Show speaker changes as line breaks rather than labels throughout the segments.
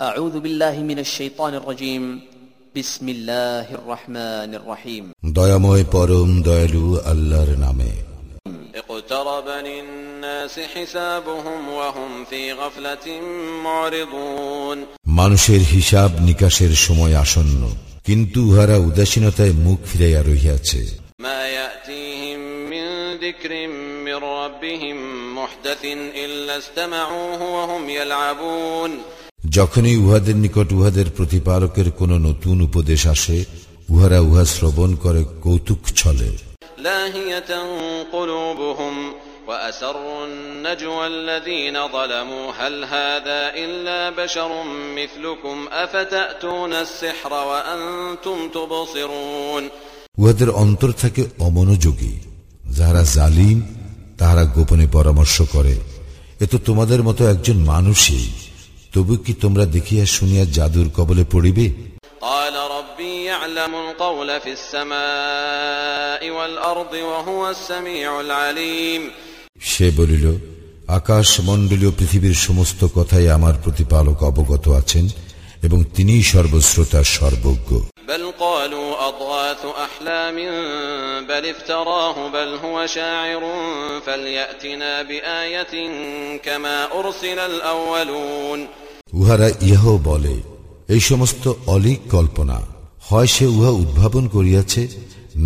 দয়াময়
পরম দয়ালু আল্লাহর নামে মানুষের হিসাব নিকাশের সময় আসন্ন কিন্তু হারা উদাসীনতায় মুখ ফিরাইয়া রহিয়াছে মায়াতিহিম
ইল্লা ইস্তামাউহু ওয়া হুম ইয়ালাবুন
যখনই উহাদের নিকট উহাদের প্রতিপালকের কোন নতুন উপদেশ আসে উহারা উহা শ্রবণ
করে কৌতুক ছলে
উহাদের অন্তর থাকে অমনোযোগী যাহারা জালিম তাহারা গোপনে পরামর্শ করে এ তো তোমাদের মতো একজন মানুষই তবু কি তোমরা দেখিয়া শুনিয়া জাদুর কবলে পড়িবে সে বলিল আকাশ মন্ডলীয় পৃথিবীর সমস্ত কথাই আমার প্রতিপালক অবগত আছেন এবং তিনি সর্বশ্রোতা সর্বজ্ঞ
বল
উহারা ইহাও বলে এই সমস্ত অলিক কল্পনা হয় সে উহা উদ্ভাবন করিয়াছে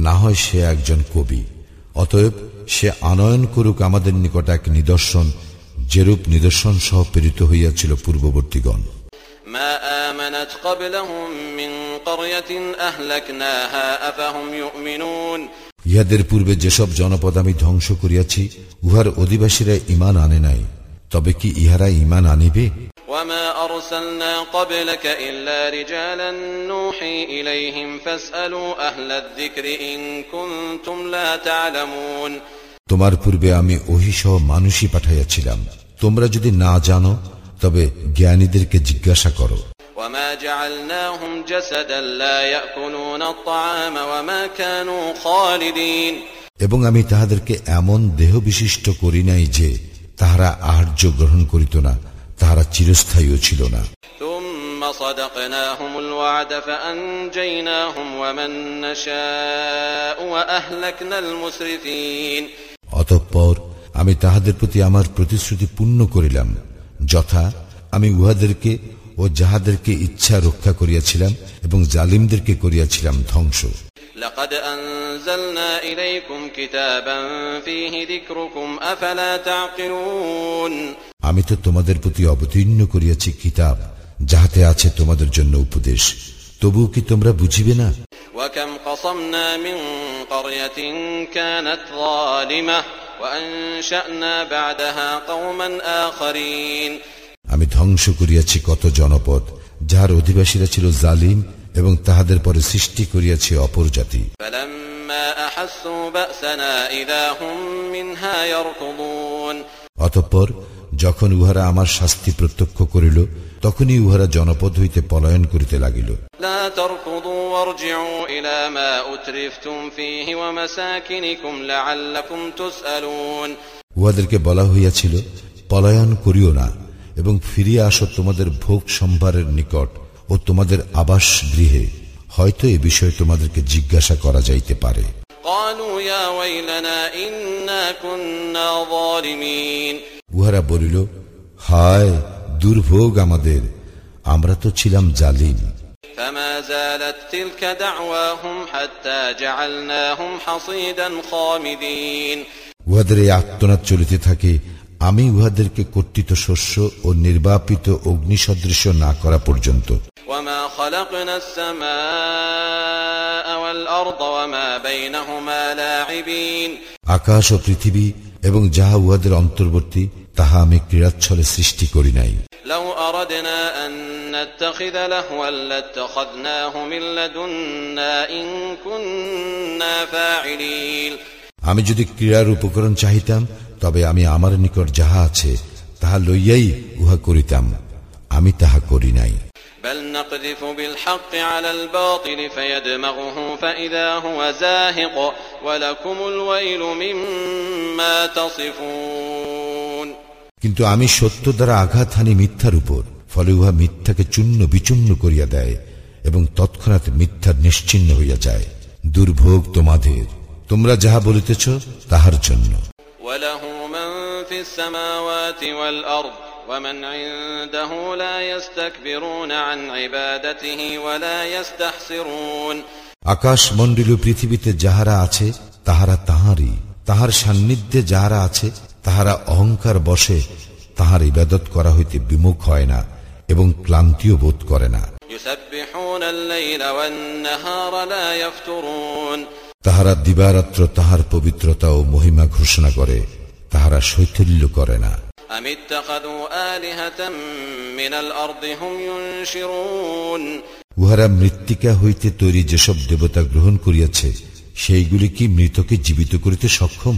না হয় সে একজন কবি অতএব সে আনয়ন করুক আমাদের নিকট এক নিদর্শন যেরূপ নিদর্শন সহ প্রেরিত হইয়াছিল পূর্ববর্তীগণ ইহাদের পূর্বে যেসব জনপদ আমি ধ্বংস করিয়াছি উহার অধিবাসীরা ইমান আনে নাই তবে কি ইহারা ইমান আনিবে
وما أرسلنا قبلك إلا رجالا نوحي إليهم فاسألوا أهل الذكر إن كنتم لا تعلمون
তোমার পূর্বে আমি ওহিসহ মানুষই পাঠাইয়াছিলাম তোমরা যদি না জানো তবে জ্ঞানীদেরকে জিজ্ঞাসা করো এবং আমি তাহাদেরকে এমন দেহ বিশিষ্ট করি নাই যে তাহারা আহার্য গ্রহণ করিত না তাহারা চিরস্থায়ীও ছিল না অতঃপর আমি তাহাদের প্রতি আমার প্রতিশ্রুতি পূর্ণ করিলাম যথা আমি উহাদেরকে ও যাহাদেরকে ইচ্ছা রক্ষা করিয়াছিলাম এবং জালিমদেরকে করিয়াছিলাম ধ্বংস
لقد أنزلنا إليكم كتابا فيه ذكركم أفلا تعقلون
আমি তো তোমাদের প্রতি অবতীর্ণ করিয়াছি কিতাব যাহাতে আছে তোমাদের জন্য উপদেশ তবু কি তোমরা বুঝিবে না
وكم قصمنا من قرية كانت ظالمة وأنشأنا بعدها قوما آخرين
আমি ধ্বংস করিয়াছি কত জনপদ যার অধিবাসীরা ছিল জালিম এবং তাহাদের পরে সৃষ্টি করিয়াছি অপর জাতি অতঃপর যখন উহারা আমার শাস্তি প্রত্যক্ষ করিল তখনই উহারা জনপদ হইতে পলায়ন করিতে লাগিল উহাদেরকে বলা হইয়াছিল পলায়ন করিও না এবং ফিরিয়া আসো তোমাদের ভোগ সম্ভারের নিকট ও তোমাদের আবাস গৃহে হয়তো এ বিষয়ে তোমাদেরকে জিজ্ঞাসা করা যাইতে পারে উহারা বলিল হায় দুর্ভোগ আমাদের আমরা তো ছিলাম জালিম উহাদের এই আত্মনাদ চলিতে থাকে আমি উহাদেরকে কর্তৃত শস্য ও নির্বাপিত অগ্নিসদৃশ্য না করা পর্যন্ত
وما خلقنا السماء والأرض وما بينهما لاعبين
আকাশ ও পৃথিবী এবং যাহা উহাদের অন্তর্বর্তী তাহা আমি ক্রীড়াচ্ছলে সৃষ্টি করি নাই আমি যদি ক্রীড়ার উপকরণ চাহিতাম তবে আমি আমার নিকট যাহা আছে তাহা লইয়াই উহা করিতাম আমি তাহা করি নাই
بل نقذف بالحق على الباطل فيدمغه فإذا هو زاهق ولكم الويل مما تصفون
কিন্তু আমি সত্য দ্বারা আঘাত হানি মিথ্যার উপর ফলে উহা মিথ্যাকে চূর্ণ বিচূর্ণ করিয়া দেয় এবং তৎক্ষণাৎ মিথ্যার নিশ্চিন্ন হইয়া যায় দুর্ভোগ তোমাদের তোমরা যাহা বলিতেছ তাহার জন্য
ওয়ালাহু মান ফিস সামাওয়াতি ওয়াল আরদ ومن عنده لا
يستكبرون عن عبادته ولا يستحسرون আকাশ মন্ডল পৃথিবীতে যাহারা আছে তাহারা তাহারই তাহার সান্নিধ্যে যাহারা আছে তাহারা অহংকার বসে তাহার ইবাদত করা হইতে বিমুখ হয় না এবং ক্লান্তিও বোধ করে না তাহারা দিবারাত্র তাহার পবিত্রতা ও মহিমা ঘোষণা করে তাহারা শৈথিল্য করে না উহারা মৃত্তিকা হইতে তৈরি যেসব দেবতা গ্রহণ করিয়াছে সেইগুলি কি মৃতকে জীবিত করিতে সক্ষম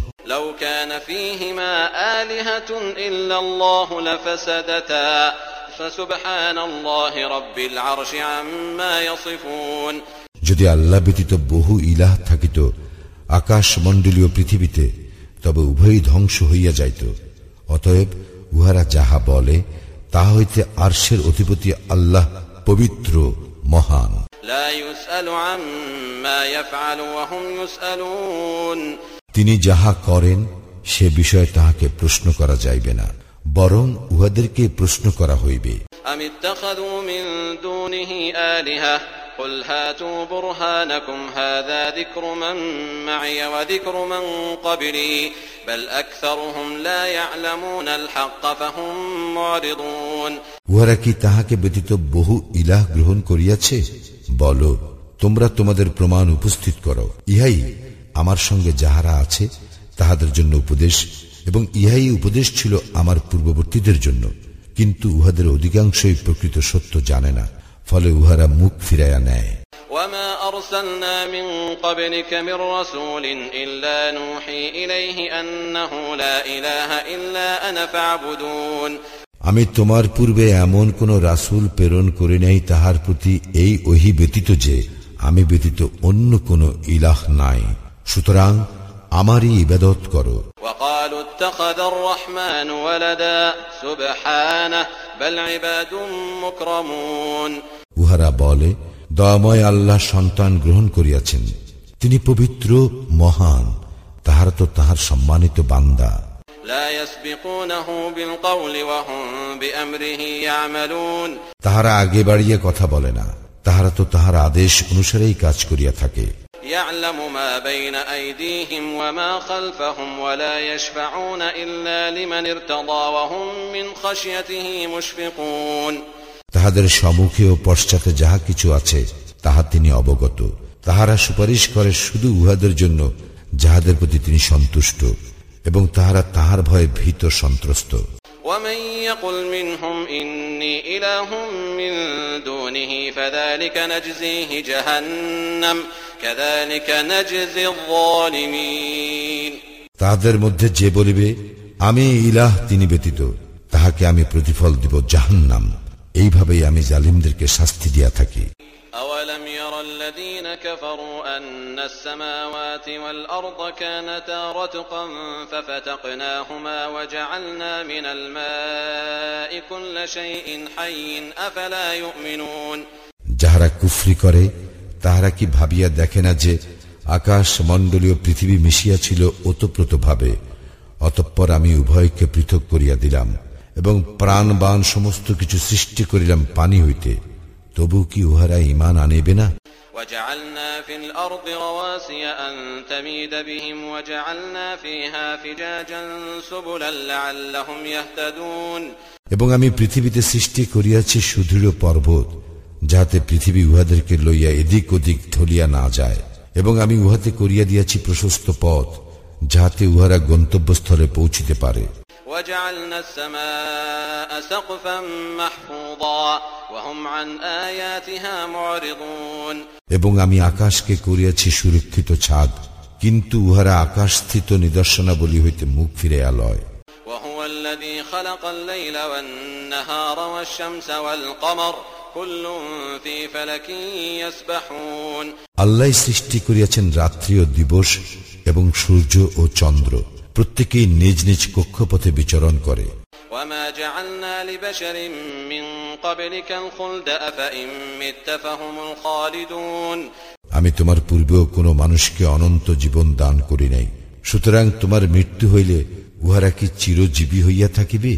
যদি আল্লাহ ব্যতীত বহু ইলাহ থাকিত আকাশ মন্ডলীয় পৃথিবীতে তবে উভয়ই ধ্বংস হইয়া যাইত অতএব উহারা যাহা বলে তা হইতে আরশের অধিপতি আল্লাহ পবিত্র মহান তিনি যাহা করেন সে বিষয়ে তাহাকে প্রশ্ন করা যাইবে না বরং উহাদেরকে প্রশ্ন করা হইবে
আমি قل هاتوا برهانكم هذا ذكر من معي وذكر من قبلي بل أكثرهم لا يعلمون الحق فهم معرضون
ওরা কি তাহাকে ব্যতীত বহু ইলাহ গ্রহণ করিয়াছে বলো তোমরা তোমাদের প্রমাণ উপস্থিত করো ইহাই আমার সঙ্গে যাহারা আছে তাহাদের জন্য উপদেশ এবং ইহাই উপদেশ ছিল আমার পূর্ববর্তীদের জন্য কিন্তু উহাদের অধিকাংশই প্রকৃত সত্য জানে না ফলে উহারা মুখ ফিরাইয়া নেয়
وما أرسلنا من قبلك من رسول إلا نوحي إليه أنه لا إله إلا أنا فاعبدون
আমি তোমার পূর্বে এমন কোন রাসুল প্রেরণ করি নাই তাহার প্রতি এই ওহি ব্যতীত যে আমি ব্যতীত অন্য কোন ইলাহ নাই সুতরাং আমারই ইবাদত করো উহারা বলে দয়াময় আল্লাহ সন্তান গ্রহণ করিয়াছেন তিনি পবিত্র মহান তাহার তো তাহার সম্মানিত বান্দা তাহারা আগে বাড়িয়ে কথা বলে না তাহারা তো তাহার আদেশ অনুসারেই কাজ করিয়া থাকে
يعلم ما بين أيديهم وما خلفهم ولا يشفعون إلا لمن ارتضى وهم من خشيته مشفقون তাহাদের
সম্মুখে ও পশ্চাতে যাহা কিছু আছে তাহা তিনি অবগত তাহারা সুপারিশ করে শুধু উহাদের জন্য যাহাদের প্রতি তিনি সন্তুষ্ট এবং তাহারা তাহার ভয়ে ভীত সন্ত্রস্ত
ومن يقل منهم إني إله من دونه فذلك نجزيه جهنم
তাহাদের মধ্যে যে বলিবে আমি ইলাহ তিনি ব্যতীত তাহাকে আমি প্রতিফল দিব জাহান নাম এইভাবেই আমি জালিমদেরকে শাস্তি দিয়া থাকি যাহারা কুফরি করে তাহারা কি ভাবিয়া দেখে না যে আকাশ মণ্ডলীয় পৃথিবী মিশিয়াছিল ওতপ্রোতভাবে অতঃপর আমি উভয়কে পৃথক করিয়া দিলাম এবং প্রাণবান সমস্ত কিছু সৃষ্টি করিলাম পানি হইতে তবু কি উহারা ইমান আনিবে না এবং আমি পৃথিবীতে সৃষ্টি করিয়াছি সুদৃঢ় পর্বত যাহাতে পৃথিবী উহাদেরকে লইয়া এদিক ওদিক ঠলিয়া না যায় এবং আমি উহাতে করিয়া দিয়াছি প্রশস্ত পথ যাহাতে উহারা গন্তব্যস্থলে পৌঁছিতে পারে এবং আমি আকাশকে করিয়াছি সুরক্ষিত ছাদ কিন্তু উহারা আকাশস্থিত নিদর্শনাবলী হইতে মুখ ফিরে আলয়
وهو الذي خلق
আল্লাহ সৃষ্টি করিয়াছেন রাত্রি ও দিবস এবং সূর্য ও চন্দ্র প্রত্যেকেই নিজ নিজ কক্ষপথে বিচরণ করে আমি তোমার পূর্বেও কোন মানুষকে অনন্ত জীবন দান করি নাই সুতরাং তোমার মৃত্যু হইলে উহারা কি চিরজীবী হইয়া থাকিবে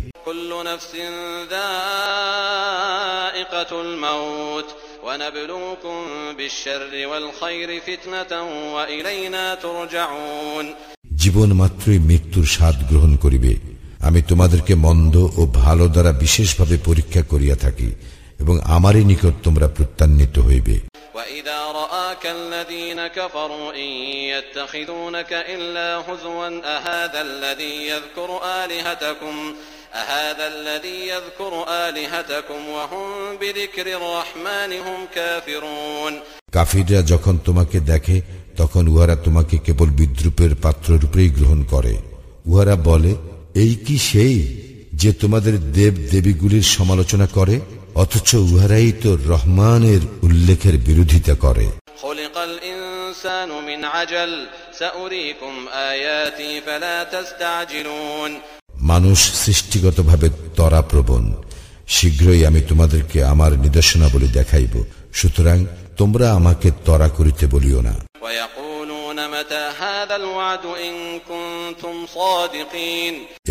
الموت ونبلوكم بالشر والخير فتنة وإلينا ترجعون
জীবন মাত্রই মৃত্যুর স্বাদ গ্রহণ করিবে আমি তোমাদেরকে মন্দ ও ভালো দ্বারা বিশেষভাবে পরীক্ষা করিয়া থাকি এবং আমারই নিকট তোমরা প্রত্যান্বিত
হইবে ইল্লা
কাফিররা যখন তোমাকে দেখে তখন উহারা তোমাকে কেবল বিদ্রুপের পাত্র রূপেই গ্রহণ করে উহারা বলে এই কি সেই যে তোমাদের দেব দেবীগুলির সমালোচনা করে অথচ উহারাই তো রহমানের উল্লেখের বিরোধিতা করে
من عجل سأريكم آياتي فلا تستعجلون
মানুষ সৃষ্টিগতভাবে তরাপ্রবণ শীঘ্রই আমি তোমাদেরকে আমার নিদর্শনাবলী দেখাইব সুতরাং তোমরা আমাকে তরা করিতে বলিও না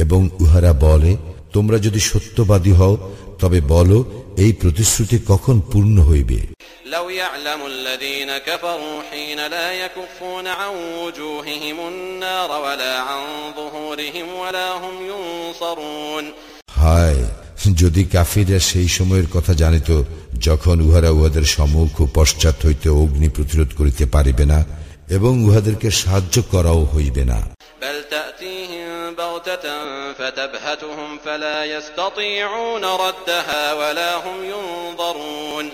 এবং উহারা বলে তোমরা যদি সত্যবাদী হও তবে বলো এই প্রতিশ্রুতি কখন পূর্ণ হইবে হায় যদি কাফিরা সেই সময়ের কথা জানিত যখন উহারা উহাদের সম্মুখ ও পশ্চাৎ হইতে অগ্নি প্রতিরোধ করিতে পারিবে না এবং উহাদেরকে সাহায্য করাও হইবে না
بغتة فتبهتهم فلا يستطيعون ردها ولا هم ينظرون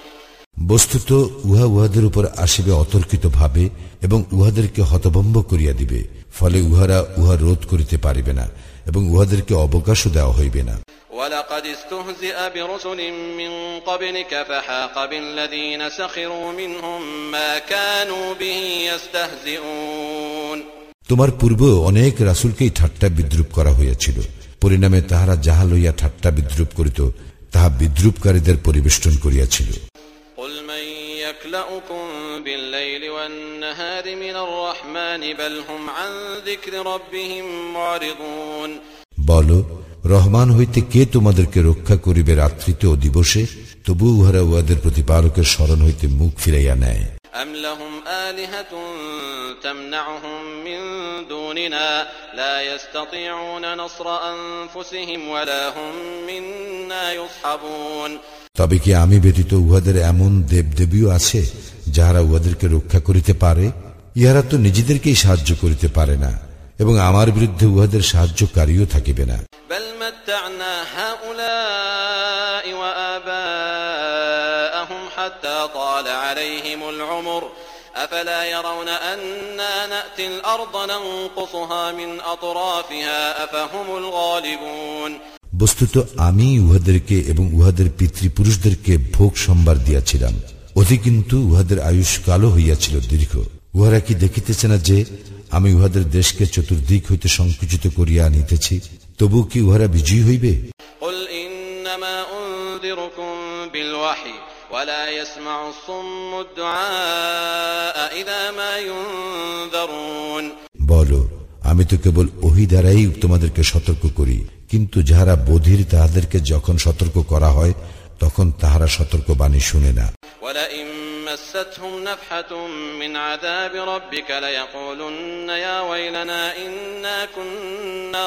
বস্তুত উহা উহাদের উপর আসিবে অতর্কিত ভাবে এবং উহাদেরকে হতভম্ব করিয়া দিবে ফলে উহারা উহা রোধ করিতে পারিবে না এবং উহাদেরকে অবকাশও দেওয়া হইবে না
ওয়ালাকাদ
তোমার পূর্ব অনেক রাসুলকেই ঠাট্টা বিদ্রুপ করা হইয়াছিল পরিণামে তাহারা যাহা লইয়া ঠাট্টা বিদ্রুপ করিত তাহা বিদ্রুপকারীদের পরিবেষ্টন করিয়াছিল বল রহমান হইতে কে তোমাদেরকে রক্ষা করিবে রাত্রিতে ও দিবসে তবু উহারা উহাদের প্রতিপালকের স্মরণ হইতে মুখ ফিরাইয়া নেয়
أم لهم آلهة تمنعهم من دوننا لا يستطيعون نصر
أنفسهم ولا هم منا يصحبون তবে কি আমি ব্যতীত উহাদের এমন দেবদেবীও আছে যাহারা উহাদেরকে রক্ষা করিতে পারে ইহারা তো নিজেদেরকেই সাহায্য করিতে পারে না এবং আমার বিরুদ্ধে উহাদের সাহায্যকারীও থাকিবে না
أفلا يرون أنا نأتي الأرض ننقصها من أطرافها أفهم الغالبون
বস্তুত আমি উহাদেরকে এবং উহাদের পিতৃপুরুষদেরকে ভোগ সম্বার দিয়াছিলাম অতি কিন্তু উহাদের আয়ুষ কালো হইয়াছিল দীর্ঘ উহারা কি দেখিতেছে না যে আমি উহাদের দেশকে চতুর্দিক হইতে সংকুচিত করিয়া আনিতেছি তবু কি উহারা বিজয়ী হইবে
ولا يسمع الصم الدعاء اذا ما ينذرون
بولو আমি তো কেবল ওহি দ্বারাই তোমাদেরকে সতর্ক করি কিন্তু যারা বোধির তাদেরকে যখন সতর্ক করা হয় তখন তাহারা সতর্ক বাণী শুনে না
ইন্না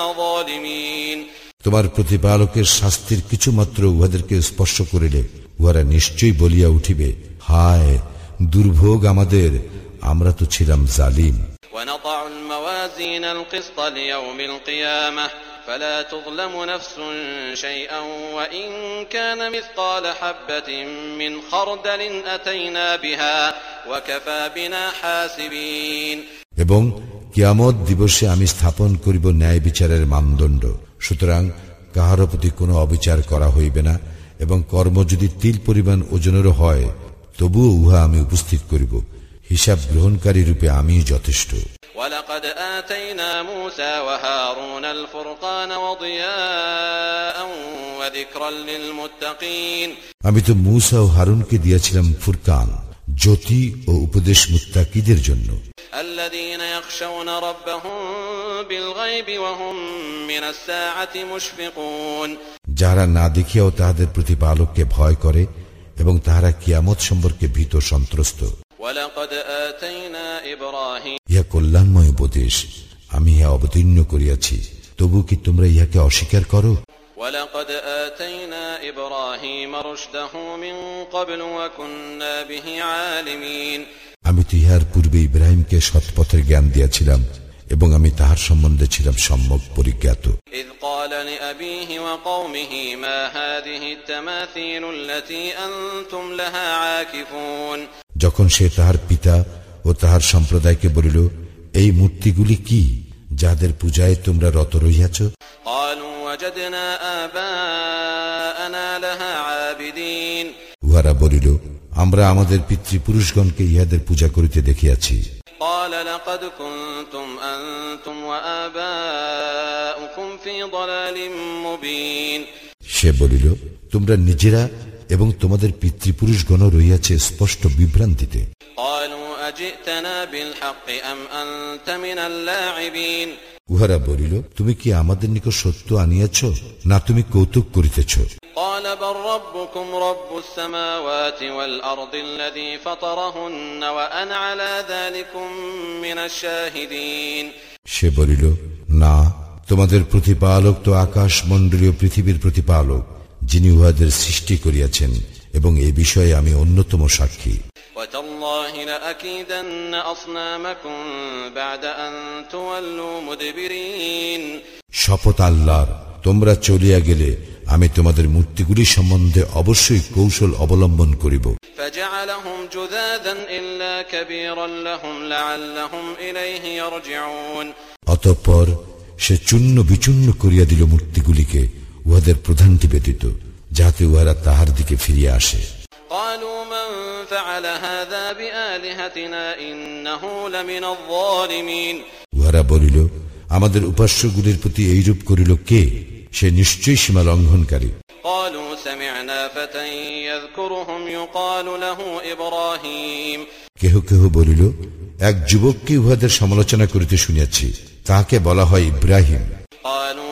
তোমার প্রতিপালকের শাস্তির কিছুমাত্র উহাদেরকে স্পর্শ করিলে উহারা নিশ্চয়ই বলিয়া উঠিবে হায় দুর্ভোগ আমাদের আমরা তো ছিলাম জালিম এবং কিয়ামত দিবসে আমি স্থাপন করিব ন্যায় বিচারের মানদণ্ড সুতরাং কাহারও প্রতি কোনো অবিচার করা হইবে না এবং কর্ম যদি তিল পরিমাণ ওজনেরও হয় তবুও উহা আমি উপস্থিত করিব হিসাব গ্রহণকারী রূপে আমি যথেষ্ট আমি তো মূসা ও হারুনকে দিয়েছিলাম ফুরকান জ্যোতি ও উপদেশ মুত্তাকিদের জন্য
الذين يخشون ربهم بالغيب
وهم من الساعة مشفقون যারা না দেখিয়াও তাহাদের প্রতিপালককে ভয় করে এবং তাহারা কিয়ামত সম্পর্কে ভীত সন্ত্রস্ত ইহা কল্যাণময় উপদেশ আমি ইহা অবতীর্ণ করিয়াছি তবু কি তোমরা ইহাকে অস্বীকার করো
ولقد آتينا إبراهيم رشده من قبل وكنا به عالمين
আমি তো ইহার পূর্বে ইব্রাহিমকে সৎপথের জ্ঞান দিয়াছিলাম এবং আমি তাহার সম্বন্ধে ছিলাম সম্যক পরিজ্ঞাত
إذ قال لأبيه وقومه ما هذه التي أنتم لها عاكفون
যখন সে তাহার পিতা ও তাহার সম্প্রদায়কে বলিল এই মূর্তিগুলি কি যাদের পূজায় তোমরা রত রইয়াছ উহারা বলিল আমরা আমাদের পিতৃপুরুষগণকে ইহাদের পূজা করিতে দেখিয়াছি সে বলিল তোমরা নিজেরা এবং তোমাদের পিতৃপুরুষগণ রইয়াছে স্পষ্ট বিভ্রান্তিতে উহারা বলিল তুমি কি আমাদের নিকট সত্য আনিয়াছ না তুমি কৌতুক করিতেছ সে বলিল না তোমাদের প্রতিপালক তো আকাশ মন্ডলীয় পৃথিবীর প্রতিপালক যিনি উহাদের সৃষ্টি করিয়াছেন এবং এ বিষয়ে আমি অন্যতম সাক্ষী শপথ আল্লাহর তোমরা চলিয়া গেলে আমি তোমাদের মূর্তিগুলি সম্বন্ধে অবশ্যই কৌশল অবলম্বন করিব অতঃপর সে চূন্য বিচূর্ণ করিয়া দিল মূর্তিগুলিকে উহাদের প্রধানটি ব্যতীত যাতে উহারা তাহার দিকে ফিরিয়ে আসে উহারা বলিল আমাদের উপাস্যগুলির প্রতি এইরূপ করিল কে সে নিশ্চয়ই সীমা লঙ্ঘনকারী কেহ কেহ বলিল এক যুবককে উহাদের সমালোচনা করিতে শুনিয়াছি তাহাকে বলা হয় ইব্রাহিম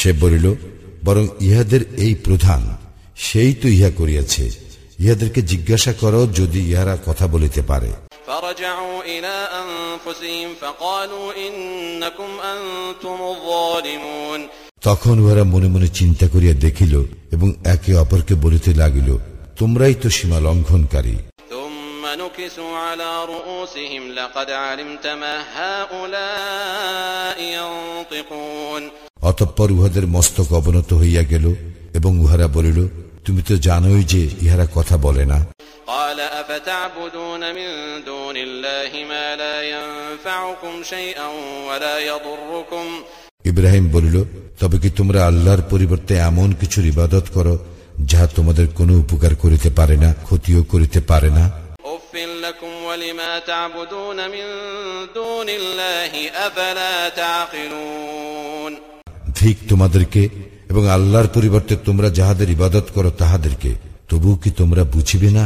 সে বলিল বরং ইহাদের এই প্রধান সেই তো ইহা করিয়াছে ইহাদেরকে জিজ্ঞাসা করো যদি ইহারা কথা বলিতে পারে তখন ওরা মনে মনে চিন্তা করিয়া দেখিল এবং একে অপরকে বলিতে লাগিল তোমরাই তো সীমা লঙ্ঘনকারী তুমি অতঃপর উহাদের মস্তক অবনত হইয়া গেল এবং উহারা বলিল তুমি তো জানোই যে ইহারা কথা বলে না ইব্রাহিম বলিল তবে কি তোমরা আল্লাহর পরিবর্তে এমন কিছুর ইবাদত করো যাহা তোমাদের কোনো উপকার করিতে পারে না ক্ষতিও করিতে পারে না
তাবুদুন
ঠিক তোমাদেরকে এবং আল্লাহর পরিবর্তে তোমরা যাহাদের ইবাদত করো তাহাদেরকে তবু কি তোমরা বুঝিবে না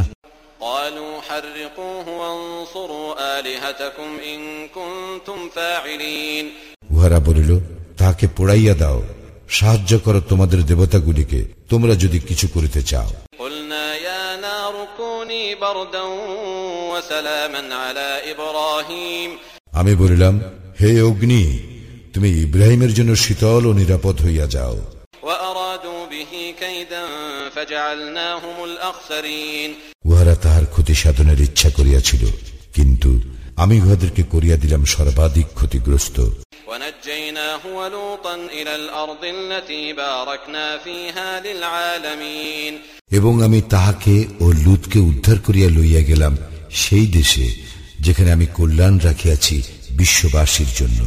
উহারা বলিল তাহাকে পোড়াইয়া দাও সাহায্য করো তোমাদের দেবতাগুলিকে তোমরা যদি কিছু করিতে চাও আমি বলিলাম হে অগ্নি তুমি ইব্রাহিমের জন্য শীতল ও নিরাপদ হইয়া যাও উহারা তাহার ক্ষতি সাধনের ইচ্ছা করিয়াছিল কিন্তু আমি উহাদেরকে করিয়া দিলাম সর্বাধিক ক্ষতিগ্রস্ত এবং আমি তাহাকে ও লুতকে উদ্ধার করিয়া লইয়া গেলাম সেই দেশে যেখানে আমি কল্যাণ রাখিয়াছি বিশ্ববাসীর জন্য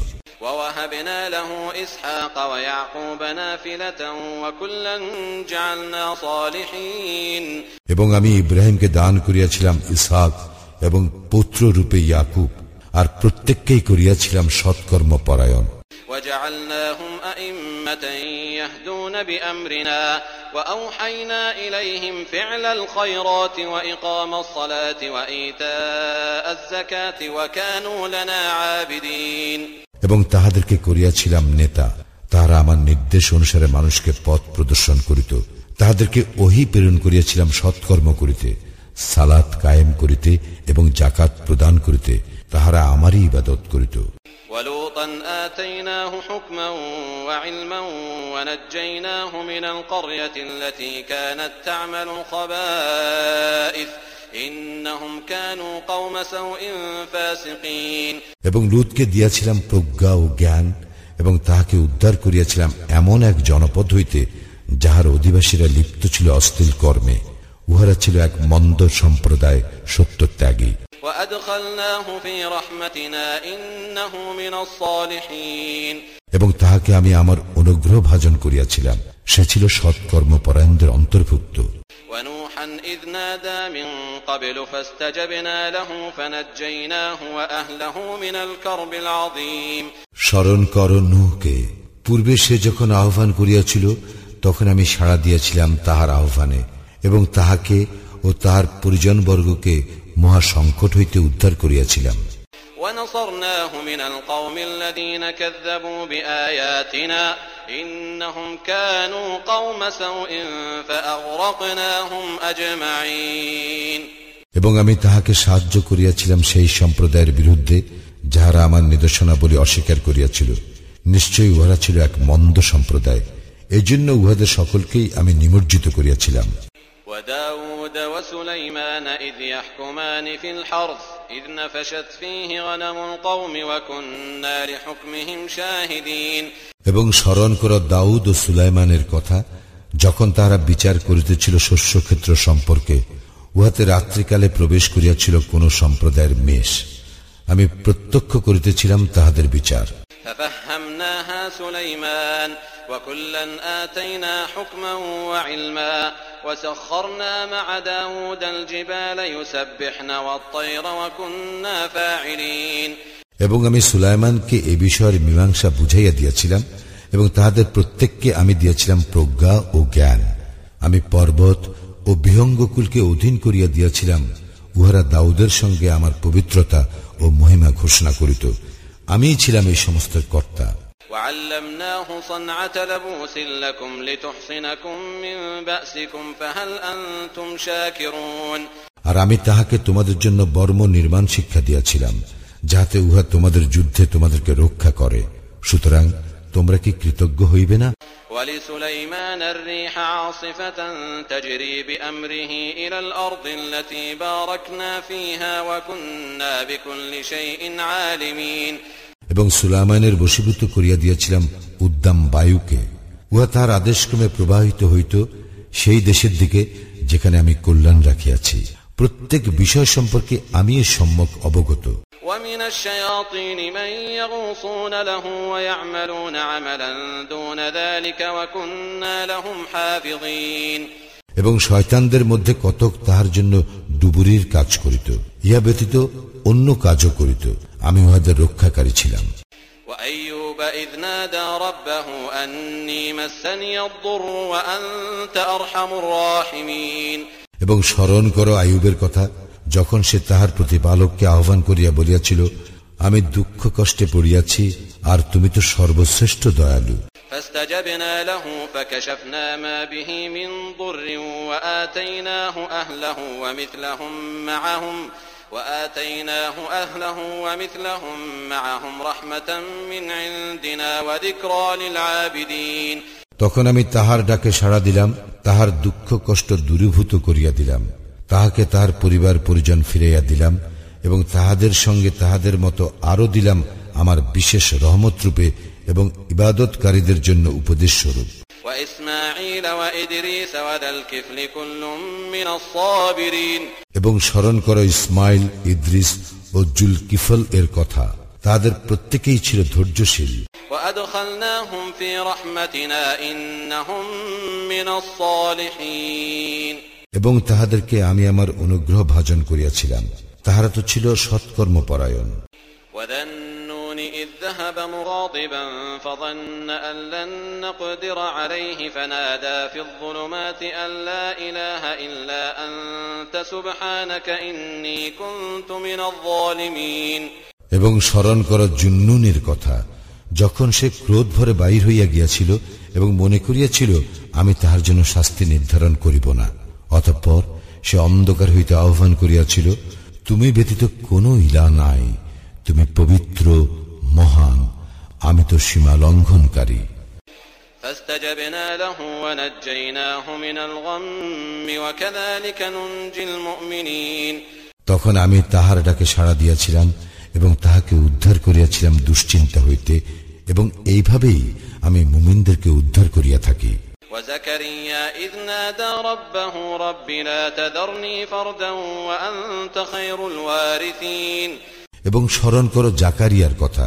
ووهبنا له إسحاق ويعقوب نافلة وكلا جعلنا صالحين
এবং আমি ইব্রাহিমকে দান করিয়াছিলাম ইসহাক এবং পুত্র রূপে ইয়াকুব আর প্রত্যেককেই করিয়াছিলাম সৎকর্ম পরায়ণ
وجعلناهم أئمة يهدون بأمرنا وأوحينا إليهم فعل الخيرات وإقام الصلاة وإيتاء الزكاة وكانوا لنا عابدين
এবং তাহাদেরকে করিয়াছিলাম নেতা তাহারা আমার নির্দেশ অনুসারে মানুষকে পথ প্রদর্শন করিত তাহাদেরকে ওহি প্রেরণ করিয়াছিলাম সৎকর্ম করিতে সালাত কায়েম করিতে এবং জাকাত প্রদান করিতে তাহারা আমারই ইবাদত করিত
ونجيناه من القرية التي كانت تعمل خبائث
এবং লুতকে দিয়াছিলাম প্রজ্ঞা ও জ্ঞান এবং তাহাকে উদ্ধার করিয়াছিলাম এমন এক জনপদ হইতে যাহার অধিবাসীরা লিপ্ত ছিল অস্থিল কর্মে উহারা ছিল এক মন্দ সম্প্রদায় সত্য ত্যাগী এবং তাহাকে আমি আমার অনুগ্রহ ভাজন করিয়াছিলাম সে ছিল সৎকর্মপরায়ণদের অন্তর্ভুক্ত
ونوحا إذ نادى من قبل فاستجبنا له فنجيناه وأهله من الكرب العظيم
স্মরণ কর নূহকে পূর্বে সে যখন আহ্বান করিয়াছিল তখন আমি সাড়া দিয়াছিলাম তাহার আহ্বানে এবং তাহাকে ও তাহার পরিজনবর্গকে মহাসংকট হইতে উদ্ধার করিয়াছিলাম
এবং আমি তাহাকে সাহায্য
করিয়াছিলাম সেই সম্প্রদায়ের বিরুদ্ধে যাহারা আমার নিদর্শনাবলী অস্বীকার করিয়াছিল নিশ্চয়ই উহারা ছিল এক মন্দ সম্প্রদায় এজন্য উহাদের সকলকেই আমি নিমজ্জিত করিয়াছিলাম
وداود وسليمان إذ يحكمان في الحرث إذ نفشت فيه غنم القوم وكنا لحكمهم شاهدين
এবং স্মরণ কর দাউদ ও সুলাইমানের কথা যখন তারা বিচার করিতেছিল শস্যক্ষেত্র সম্পর্কে উহাতে রাত্রিকালে প্রবেশ করিয়াছিল কোন সম্প্রদায়ের মেষ আমি প্রত্যক্ষ করিতেছিলাম তাহাদের বিচার
সুলাইমান وكلا آتينا حكما وعلما وسخرنا مع داود الجبال يسبحن والطير وكنا فاعلين
এবং আমি সুলাইমানকে এ বিষয়ের মীমাংসা বুঝাইয়া দিয়াছিলাম এবং তাহাদের প্রত্যেককে আমি দিয়াছিলাম প্রজ্ঞা ও জ্ঞান আমি পর্বত ও বিহঙ্গকুলকে অধীন করিয়া দিয়াছিলাম উহারা দাউদের সঙ্গে আমার পবিত্রতা ও মহিমা ঘোষণা করিত আমিই ছিলাম এই সমস্ত কর্তা আর আমি তাহাকে তোমাদের জন্য বর্ম নির্মাণ শিক্ষা দিয়াছিলাম যাহাতে উহা তোমাদের যুদ্ধে তোমাদেরকে রক্ষা করে সুতরাং তোমরা কি কৃতজ্ঞ হইবে না
ওয়ালি
এবং সুলাইমানের বশীভূত করিয়া দিয়াছিলাম উদ্দাম বায়ুকে উহা তাহার আদেশক্রমে প্রবাহিত হইত সেই দেশের দিকে যেখানে আমি কল্যাণ রাখিয়াছি প্রত্যেক বিষয় সম্পর্কে আমি সম্যক অবগত এবং শয়তানদের মধ্যে কতক তাহার জন্য ডুবুরির কাজ করিত ইহা ব্যতীত অন্য কাজও করিত আমি উহাদের রক্ষাকারী ছিলাম এবং স্মরণ করো আয়ুবের কথা যখন সে তাহার প্রতি বালককে আহ্বান করিয়া বলিয়াছিল আমি দুঃখ কষ্টে পড়িয়াছি আর তুমি তো সর্বশ্রেষ্ঠ দয়ালু
ফাস্তাজাবনা লাহু ফাকাশফনা মা বিহি وآتيناه أهله ومثلهم معهم رحمة من عندنا وذكرى للعابدين
তখন আমি তাহার ডাকে সাড়া দিলাম তাহার দুঃখ কষ্ট দূরীভূত করিয়া দিলাম তাহাকে তাহার পরিবার পরিজন ফিরাইয়া দিলাম এবং তাহাদের সঙ্গে তাহাদের মতো আরও দিলাম আমার বিশেষ রহমতরূপে এবং ইবাদতকারীদের জন্য উপদেশ স্বরূপ এবং স্মরণ করো ইসমাইল ইদ্রিস ও জুল কিফল এর কথা তাদের প্রত্যেকেই ছিল ধৈর্যশীল এবং তাহাদেরকে আমি আমার অনুগ্রহ ভাজন করিয়াছিলাম তাহারা তো ছিল সৎকর্মপরায়ণ
ذهب مغاضبا فظن أن لن نقدر عليه فنادى في الظلمات أن لا إله إلا أنت
سبحانك إني كنت من الظالمين এবং স্মরণ কর জুন্নুনের কথা যখন সে ক্রোধ ভরে বাইর হইয়া গিয়াছিল এবং মনে করিয়াছিল আমি তাহার জন্য শাস্তি নির্ধারণ করিব না অতঃপর সে অন্ধকার হইতে আহ্বান করিয়াছিল তুমি ব্যতীত কোনো ইলা নাই তুমি পবিত্র মহান আমি তো সীমা লঙ্ঘনকারী তখন আমি তাহার ডাকে সাড়া দিয়াছিলাম এবং তাহাকে উদ্ধার করিয়াছিলাম দুশ্চিন্তা হইতে এবং এইভাবেই আমি মুমিনদেরকে উদ্ধার করিয়া থাকি এবং স্মরণ করো জাকারিয়ার কথা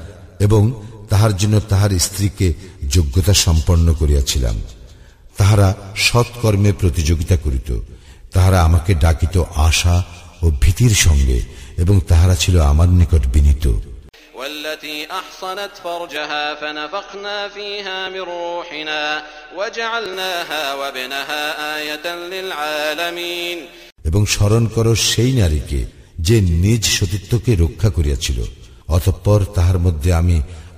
এবং তাহার জন্য তাহার স্ত্রীকে যোগ্যতা সম্পন্ন করিয়াছিলাম তাহারা সৎকর্মে প্রতিযোগিতা করিত তাহারা আমাকে ডাকিত আশা ও ভীতির সঙ্গে এবং তাহারা ছিল আমার নিকট বিনীত এবং স্মরণ করো সেই নারীকে যে নিজ সতীত্বকে রক্ষা করিয়াছিল অতঃপর তাহার মধ্যে আমি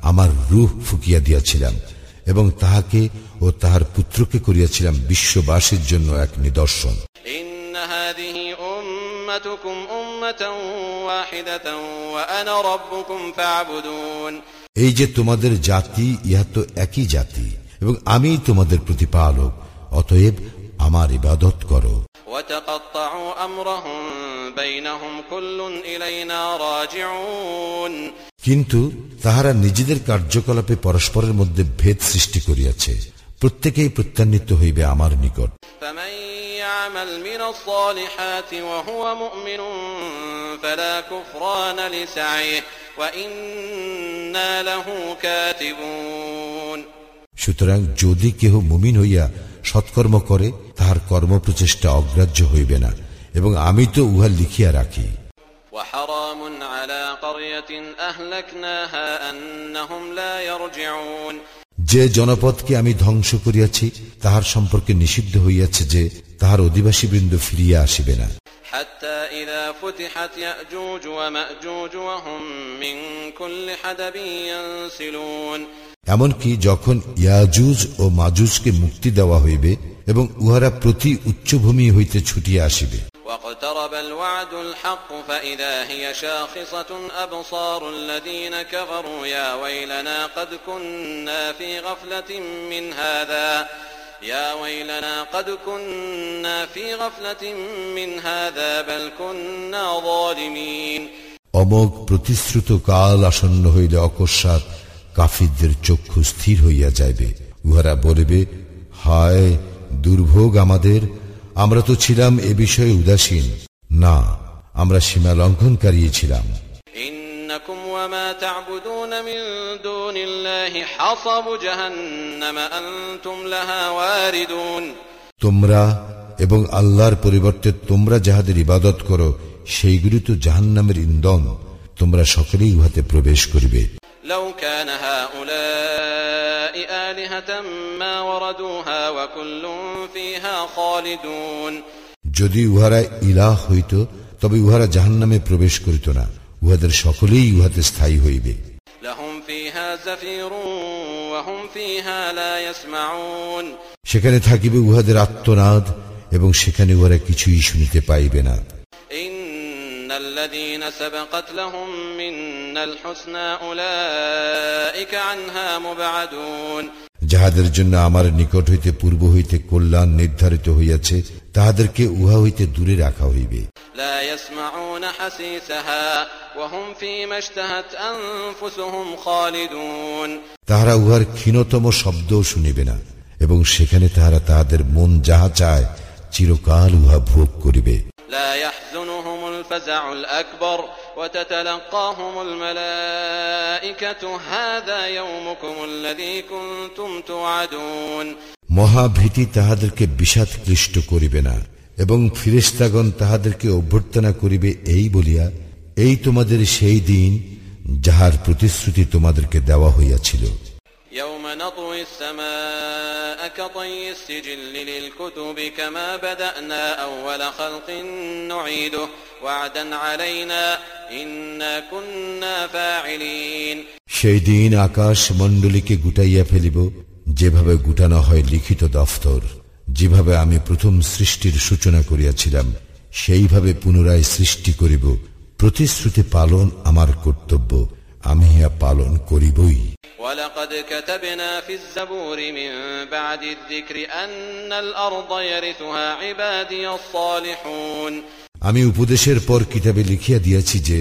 আমার রূহ ফুকিয়া দিয়াছিলাম এবং তাহাকে ও তাহার পুত্রকে করিয়াছিলাম বিশ্ববাসীর জন্য এক নিদর্শন এই যে তোমাদের জাতি ইহা তো একই জাতি এবং আমি তোমাদের প্রতিপালক অতএব আমার ইবাদত করো কিন্তু তাহারা নিজেদের কার্যকলাপে পরস্পরের মধ্যে ভেদ সৃষ্টি করিয়াছে প্রত্যেকেই প্রত্যান্বিত হইবে আমার নিকট সুতরাং যদি কেহ মুমিন হইয়া সৎকর্ম করে তাহার কর্মপ্রচেষ্টা অগ্রাহ্য হইবে না এবং আমি তো উহা লিখিয়া রাখি যে জনপদকে আমি ধ্বংস করিয়াছি তাহার সম্পর্কে নিষিদ্ধ হইয়াছে যে তাহার অধিবাসী বৃন্দ ফিরিয়া আসিবে না এমনকি যখন ইয়াজুজ ও মাজুজকে মুক্তি দেওয়া হইবে এবং উহারা প্রতি উচ্চভূমি হইতে ছুটিয়া আসিবে
واقترب الوعد الحق فإذا هي شاخصة أبصار الذين كفروا يا ويلنا قد كنا في غفلة من هذا يا ويلنا قد كنا في غفلة من هذا بل كنا ظالمين
অমোক প্রতিশ্রুত কাল আসন্ন হইলে অকস্মাৎ কাফিরদের চক্ষু স্থির হইয়া যাইবে উহারা বলিবে হায় দুর্ভোগ আমাদের আমরা তো ছিলাম এ বিষয়ে উদাসীন না আমরা সীমা লঙ্ঘনকারী ছিলাম তোমরা এবং আল্লাহর পরিবর্তে তোমরা যাহাদের ইবাদত করো সেইগুলি তো জাহান্নামের ইন্ধন তোমরা সকলেই উহাতে প্রবেশ করিবে
لو كان هؤلاء آلهة ما
وردوها وكل فيها خالدون যদি উহারা ইলাহ হইত তবে উহারা নামে প্রবেশ করিত না উহাদের সকলেই উহাতে স্থায়ী হইবে সেখানে থাকিবে উহাদের আত্মনাদ এবং সেখানে উহারা কিছুই শুনিতে পাইবে না যাহাদের জন্য আমার নিকট হইতে পূর্ব হইতে কল্যাণ নির্ধারিত হইয়াছে তাহাদেরকে উহা হইতে দূরে রাখা হইবে তাহারা উহার ক্ষীণতম শব্দও শুনিবে না এবং সেখানে তাহারা তাহাদের মন যাহা চায় চিরকাল উহা ভোগ করিবে
لا يحزنهم الفزع الأكبر وتتلقاهم الملائكة هذا يومكم الذي كنتم توعدون
মহাভীতি তাহাদেরকে বিষাদ ক্লিষ্ট করিবে না এবং ফিরিস্তাগণ তাহাদেরকে অভ্যর্থনা করিবে এই বলিয়া এই তোমাদের সেই দিন যাহার প্রতিশ্রুতি তোমাদেরকে দেওয়া হইয়াছিল
يوم نطوي السماء كطي السجل للكتب كما بدأنا أول خلق نعيده وعدا علينا إنا كنا فاعلين
সেই দিন আকাশ মণ্ডলীকে গুটাইয়া ফেলিব যেভাবে গুটানো হয় লিখিত দফতর যেভাবে আমি প্রথম সৃষ্টির সূচনা করিয়াছিলাম সেইভাবে পুনরায় সৃষ্টি করিব প্রতিশ্রুতি পালন আমার কর্তব্য আমি পালন করিবই
ولقد كتبنا في الزبور من بعد الذكر يرثها عبادي الصالحون
আমি উপদেশের পর কিতাবে লিখিয়া দিয়াছি যে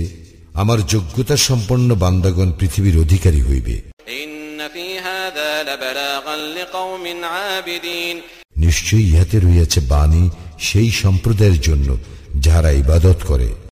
আমার যোগ্যতা সম্পন্ন বান্দাগণ পৃথিবীর অধিকারী হইবে নিশ্চয়ই ইহাতে রইয়াছে বাণী সেই সম্প্রদায়ের জন্য যারা ইবাদত করে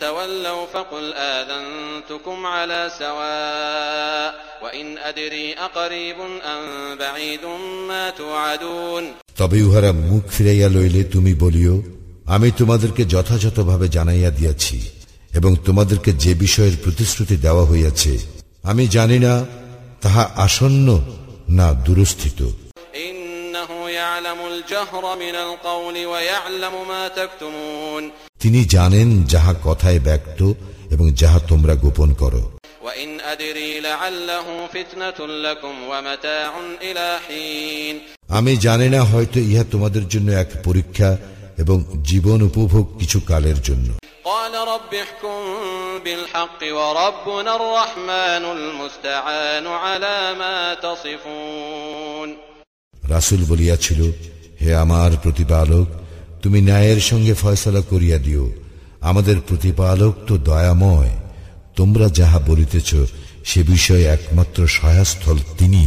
تولوا فقل آذنتكم على سواء وإن أدري
أقريب أم بعيد ما توعدون তবে উহারা মুখ ফিরাইয়া লইলে তুমি বলিও আমি তোমাদেরকে যথাযথভাবে জানাইয়া দিয়াছি এবং তোমাদেরকে যে বিষয়ের প্রতিশ্রুতি দেওয়া হইয়াছে আমি জানি না তাহা আসন্ন না দূরস্থিত তিনি জানেন যাহা কথায় ব্যক্ত এবং যাহা তোমরা গোপন করো আমি জানি না হয়তো ইহা তোমাদের জন্য এক পরীক্ষা এবং জীবন উপভোগ কিছু কালের জন্য রাসুল রাসূল বলিয়াছিল হে আমার প্রতিপালক তুমি ন্যায়ের সঙ্গে ফয়সলা করিয়া দিও আমাদের প্রতিপালক তো দয়াময় তোমরা যাহা বলিতেছ সে বিষয়ে একমাত্র সহায়স্থল তিনি